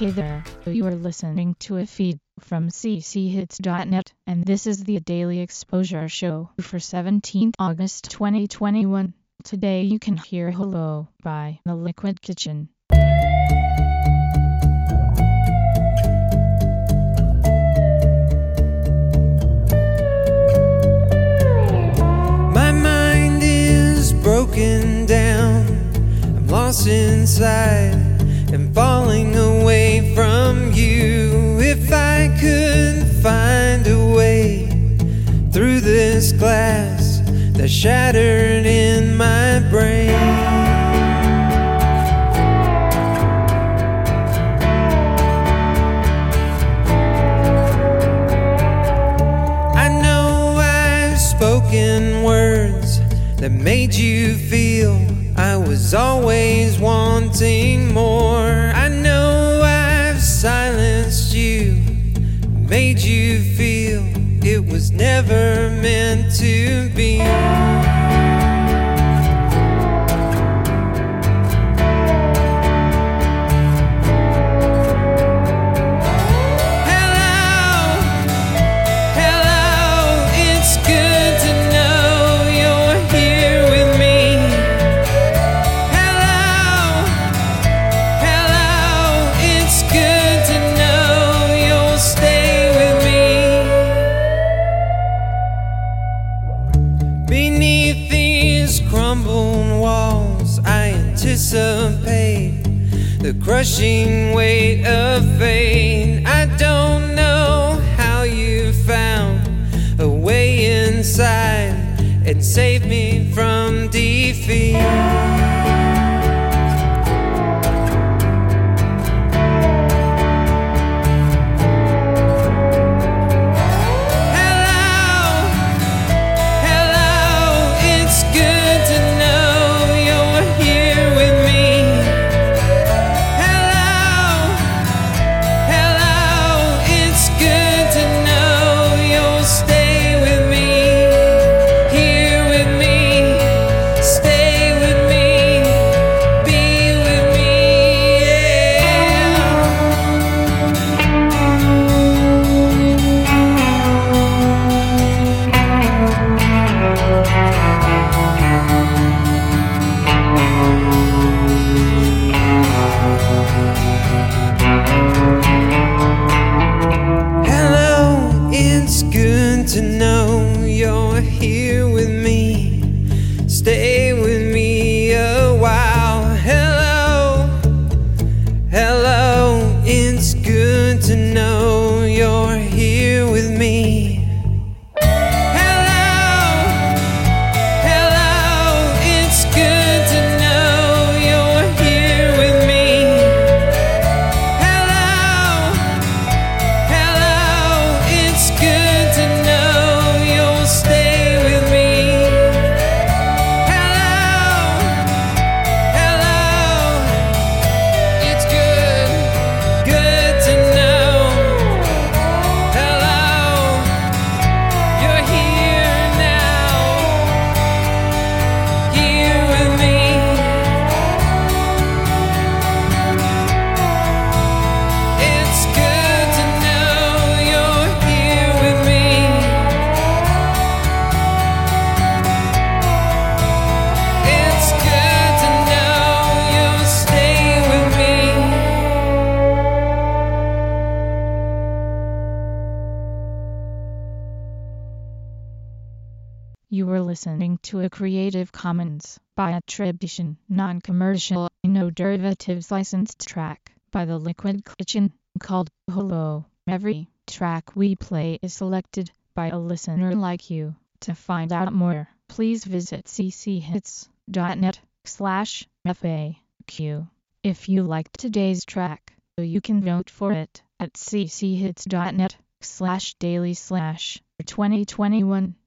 Hey there, you are listening to a feed from cchits.net, and this is the Daily Exposure Show for 17th August 2021. Today you can hear Hello by The Liquid Kitchen. My mind is broken down. I'm lost inside and falling away this glass that shattered in my brain. I know I've spoken words that made you feel I was always wanting more. I know I've silenced you, made you feel never meant to be. Crumbling walls, I anticipate the crushing weight of fate. I don't know how you found a way inside and saved me from defeat. Stay listening to a Creative Commons by attribution, non-commercial, no derivatives licensed track by The Liquid Kitchen called Hello. Every track we play is selected by a listener like you. To find out more, please visit cchits.net slash FAQ. If you liked today's track, you can vote for it at cchits.net slash daily slash 2021